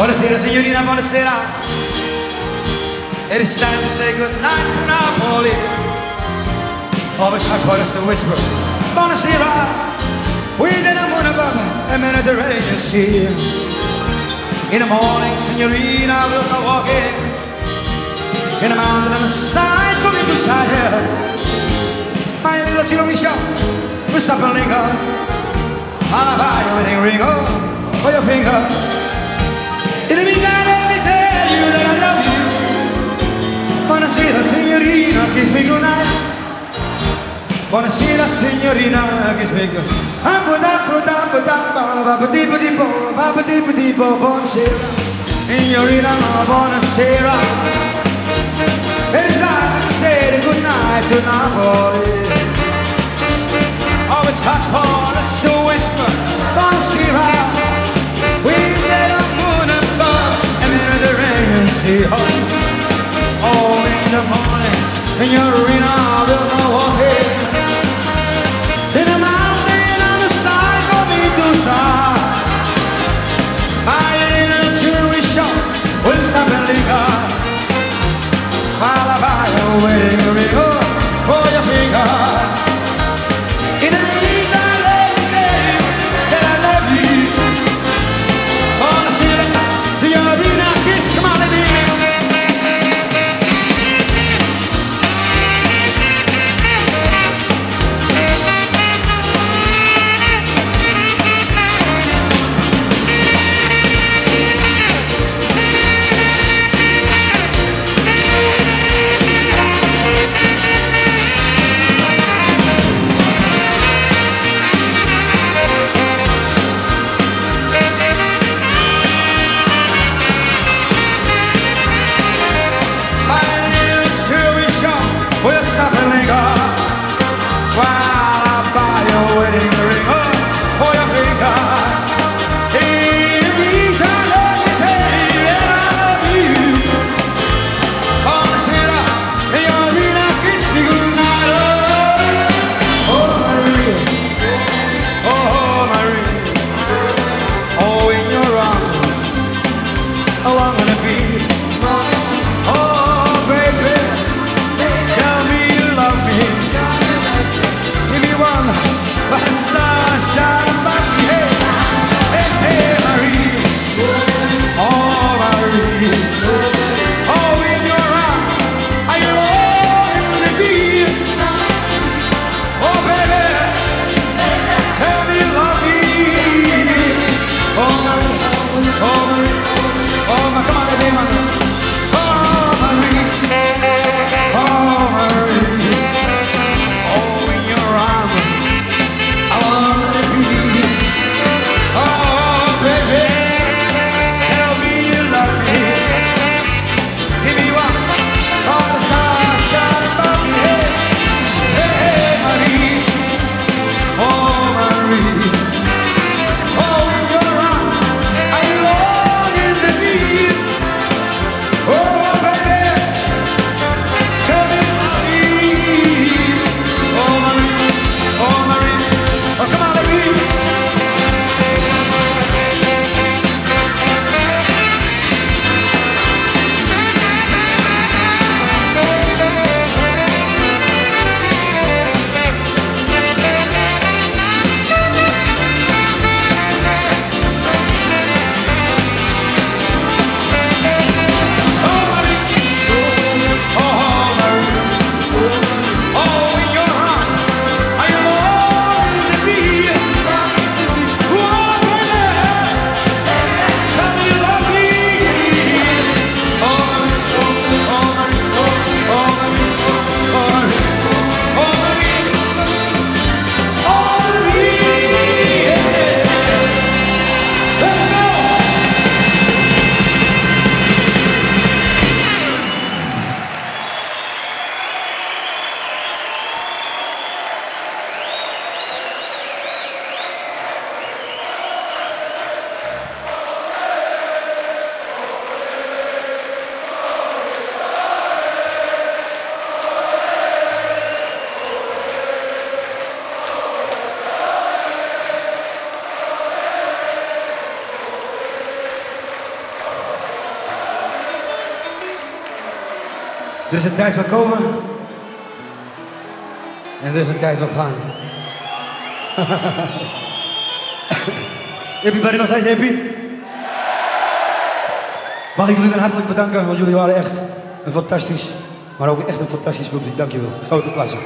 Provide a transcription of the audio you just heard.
Buonasera signorina, buonasera. It is time to say good night to Napoli. Always hard for us to whisper. Buonasera. Did a moon above a Mediterranean sea. In the morning, signorina, we'll go walking. In the mountain on the side, coming to side. My little Tiramisu, we stop and linger. I'll buy your wedding ring, oh, for your finger. Buonasera signorina, me good. Buonasera, signorina, buonasera. It's time to say good night to Napoli. Oh, it's hot for us to whisper, Buonasera. We get a moon above and the rain sea. Oh, in the morning, signorina, we'll go walking. nowhere Er is een tijd van komen. En er is een tijd van gaan. Everybody nog steeds happy? Mag ik jullie dan hartelijk bedanken, want jullie waren echt een fantastisch, maar ook echt een fantastisch publiek. Dankjewel. Grote klasse.